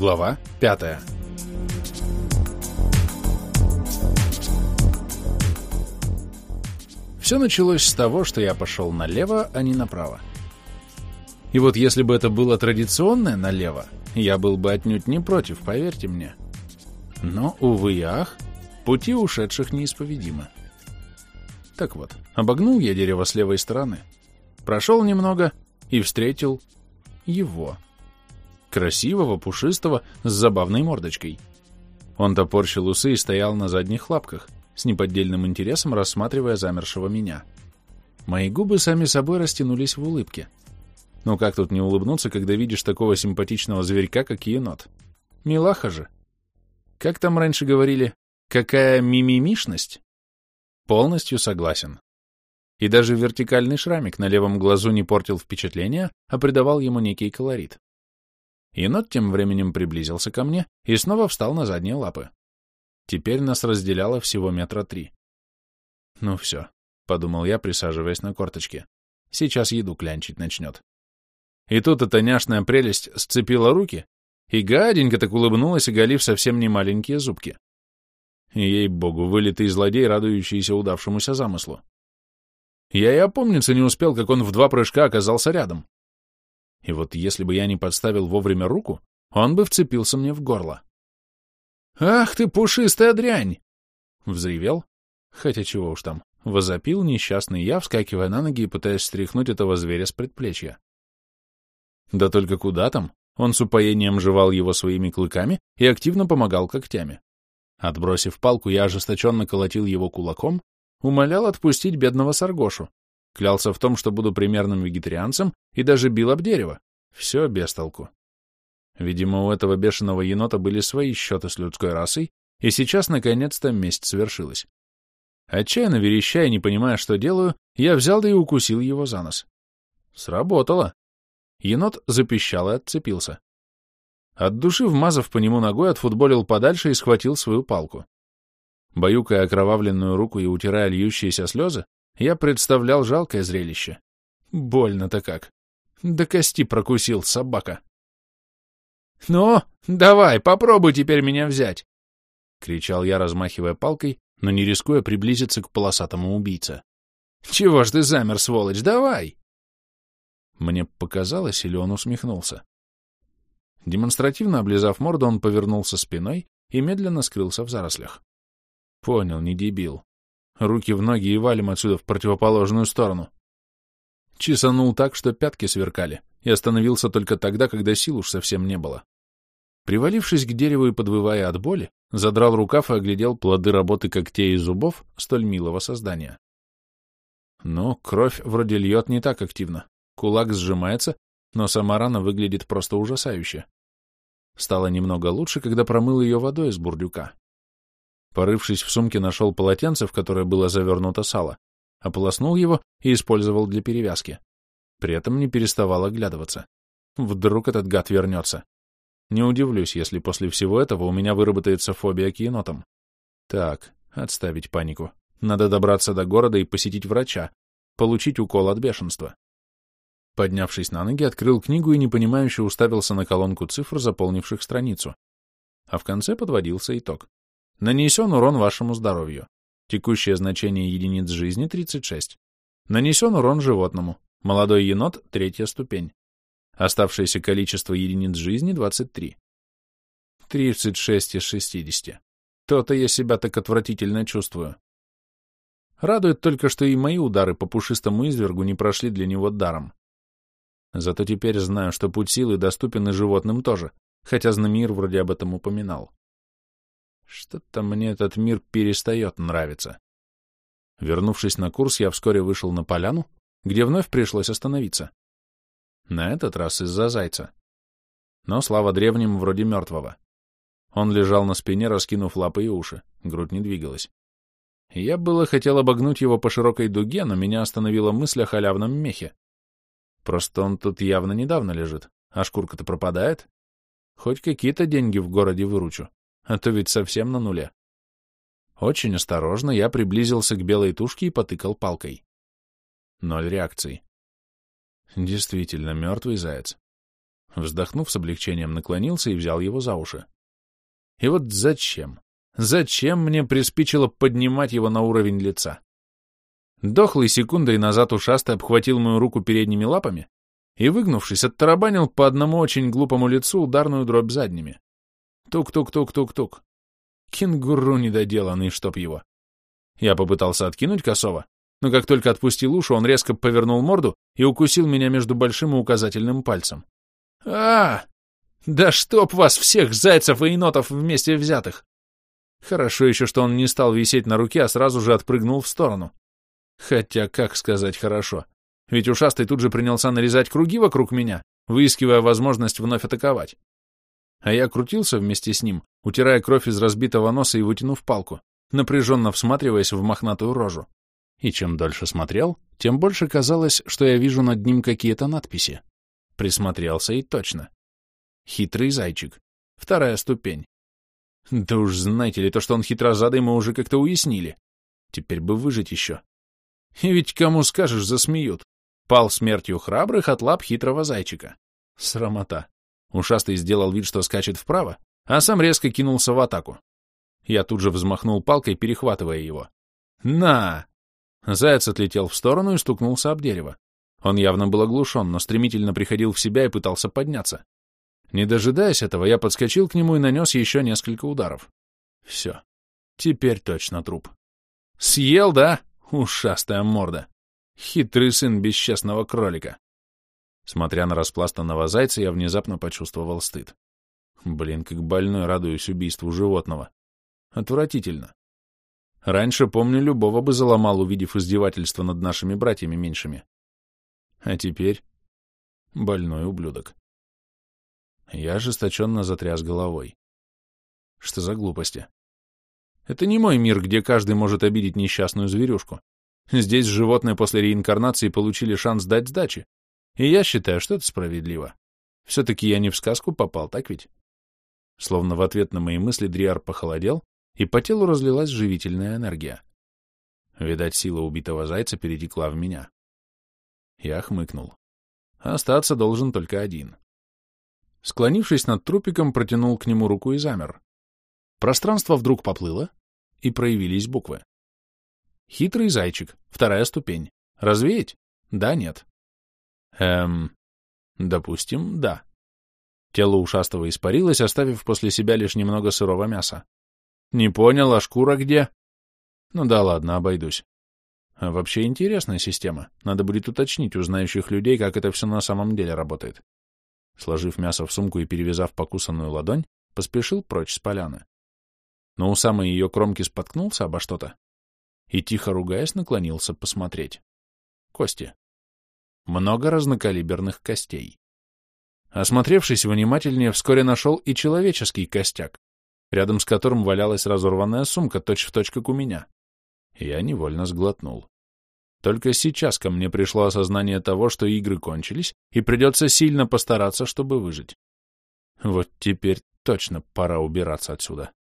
Глава пятая. Все началось с того, что я пошел налево, а не направо. И вот если бы это было традиционное налево, я был бы отнюдь не против, поверьте мне. Но, увы и ах, пути ушедших неисповедимы. Так вот, обогнул я дерево с левой стороны, прошел немного и встретил его. Красивого, пушистого, с забавной мордочкой. Он топорщил усы и стоял на задних лапках, с неподдельным интересом рассматривая замершего меня. Мои губы сами собой растянулись в улыбке. Ну как тут не улыбнуться, когда видишь такого симпатичного зверька, как енот? Милаха же. Как там раньше говорили, какая мимимишность? Полностью согласен. И даже вертикальный шрамик на левом глазу не портил впечатление, а придавал ему некий колорит. Енот тем временем приблизился ко мне и снова встал на задние лапы. Теперь нас разделяло всего метра три. «Ну все», — подумал я, присаживаясь на корточке. «Сейчас еду клянчить начнет». И тут эта няшная прелесть сцепила руки и гаденько так улыбнулась, оголив совсем не маленькие зубки. Ей-богу, вылитый злодей, радующийся удавшемуся замыслу. Я и опомниться не успел, как он в два прыжка оказался рядом. И вот если бы я не подставил вовремя руку, он бы вцепился мне в горло. «Ах ты, пушистая дрянь!» Взревел, хотя чего уж там, возопил несчастный я, вскакивая на ноги и пытаясь стряхнуть этого зверя с предплечья. Да только куда там? Он с упоением жевал его своими клыками и активно помогал когтями. Отбросив палку, я ожесточенно колотил его кулаком, умолял отпустить бедного Саргошу, клялся в том, что буду примерным вегетарианцем и даже бил об дерево. Все без толку. Видимо, у этого бешеного енота были свои счеты с людской расой, и сейчас, наконец-то, месть свершилась. Отчаянно верещая, не понимая, что делаю, я взял да и укусил его за нос. Сработало. Енот запищал и отцепился. От души, вмазав по нему ногой, отфутболил подальше и схватил свою палку. Баюкая окровавленную руку и утирая льющиеся слезы, я представлял жалкое зрелище. Больно-то как. До кости прокусил собака. «Ну, давай, попробуй теперь меня взять!» — кричал я, размахивая палкой, но не рискуя приблизиться к полосатому убийце. «Чего ж ты замер, сволочь, давай!» Мне показалось, или он усмехнулся. Демонстративно облизав морду, он повернулся спиной и медленно скрылся в зарослях. Понял, не дебил. Руки в ноги и валим отсюда в противоположную сторону. Чесанул так, что пятки сверкали, и остановился только тогда, когда сил уж совсем не было. Привалившись к дереву и подвывая от боли, задрал рукав и оглядел плоды работы когтей и зубов столь милого создания. Ну, кровь вроде льет не так активно. Кулак сжимается, но сама рана выглядит просто ужасающе. Стало немного лучше, когда промыл ее водой из бурдюка. Порывшись в сумке, нашел полотенце, в которое было завернуто сало, ополоснул его и использовал для перевязки. При этом не переставал оглядываться. Вдруг этот гад вернется. Не удивлюсь, если после всего этого у меня выработается фобия к енотам. Так, отставить панику. Надо добраться до города и посетить врача, получить укол от бешенства. Поднявшись на ноги, открыл книгу и непонимающе уставился на колонку цифр, заполнивших страницу. А в конце подводился итог. Нанесен урон вашему здоровью. Текущее значение единиц жизни 36. Нанесен урон животному. Молодой енот — третья ступень. Оставшееся количество единиц жизни — 23. 36 из 60. То-то я себя так отвратительно чувствую. Радует только, что и мои удары по пушистому извергу не прошли для него даром. Зато теперь знаю, что путь силы доступен и животным тоже, хотя Знамир вроде об этом упоминал. Что-то мне этот мир перестает нравиться. Вернувшись на курс, я вскоре вышел на поляну, где вновь пришлось остановиться. На этот раз из-за зайца. Но слава древним вроде мертвого. Он лежал на спине, раскинув лапы и уши, грудь не двигалась. Я было хотел обогнуть его по широкой дуге, но меня остановила мысль о халявном мехе. Просто он тут явно недавно лежит, а шкурка-то пропадает. Хоть какие-то деньги в городе выручу а то ведь совсем на нуле. Очень осторожно я приблизился к белой тушке и потыкал палкой. Ноль реакций. Действительно, мертвый заяц. Вздохнув с облегчением, наклонился и взял его за уши. И вот зачем? Зачем мне приспичило поднимать его на уровень лица? Дохлый секундой назад ушастый обхватил мою руку передними лапами и, выгнувшись, оттарабанил по одному очень глупому лицу ударную дробь задними. Тук-тук-тук-тук-тук. Кенгуру недоделанный, чтоб его. Я попытался откинуть косово, но как только отпустил уши, он резко повернул морду и укусил меня между большим и указательным пальцем. а Да чтоб вас всех, зайцев и енотов вместе взятых! Хорошо еще, что он не стал висеть на руке, а сразу же отпрыгнул в сторону. Хотя, как сказать хорошо? Ведь ушастый тут же принялся нарезать круги вокруг меня, выискивая возможность вновь атаковать. А я крутился вместе с ним, утирая кровь из разбитого носа и вытянув палку, напряженно всматриваясь в мохнатую рожу. И чем дольше смотрел, тем больше казалось, что я вижу над ним какие-то надписи. Присмотрелся и точно. Хитрый зайчик. Вторая ступень. Да уж знаете ли, то, что он хитрозадый, мы уже как-то уяснили. Теперь бы выжить еще. И ведь кому скажешь, засмеют. Пал смертью храбрых от лап хитрого зайчика. Срамота. Ушастый сделал вид, что скачет вправо, а сам резко кинулся в атаку. Я тут же взмахнул палкой, перехватывая его. «На!» Заяц отлетел в сторону и стукнулся об дерево. Он явно был оглушен, но стремительно приходил в себя и пытался подняться. Не дожидаясь этого, я подскочил к нему и нанес еще несколько ударов. Все. Теперь точно труп. «Съел, да?» Ушастая морда. Хитрый сын бесчестного кролика. Смотря на распластанного зайца, я внезапно почувствовал стыд. Блин, как больной радуюсь убийству животного. Отвратительно. Раньше, помню, любого бы заломал, увидев издевательство над нашими братьями меньшими. А теперь больной ублюдок. Я ожесточенно затряс головой. Что за глупости? Это не мой мир, где каждый может обидеть несчастную зверюшку. Здесь животные после реинкарнации получили шанс дать сдачи. И я считаю, что это справедливо. Все-таки я не в сказку попал, так ведь? Словно в ответ на мои мысли Дриар похолодел, и по телу разлилась живительная энергия. Видать, сила убитого зайца перетекла в меня. Я хмыкнул. Остаться должен только один. Склонившись над трупиком, протянул к нему руку и замер. Пространство вдруг поплыло, и проявились буквы. Хитрый зайчик, вторая ступень. Развеять? Да, нет. Эм, допустим, да. Тело ушастого испарилось, оставив после себя лишь немного сырого мяса. Не понял, а шкура где? Ну да ладно, обойдусь. А вообще интересная система. Надо будет уточнить у знающих людей, как это все на самом деле работает. Сложив мясо в сумку и перевязав покусанную ладонь, поспешил прочь с поляны но у самой ее кромки споткнулся обо что-то и, тихо ругаясь, наклонился посмотреть. Кости. Много разнокалиберных костей. Осмотревшись внимательнее, вскоре нашел и человеческий костяк, рядом с которым валялась разорванная сумка, точь-в-точь, точь, как у меня. Я невольно сглотнул. Только сейчас ко мне пришло осознание того, что игры кончились, и придется сильно постараться, чтобы выжить. Вот теперь точно пора убираться отсюда.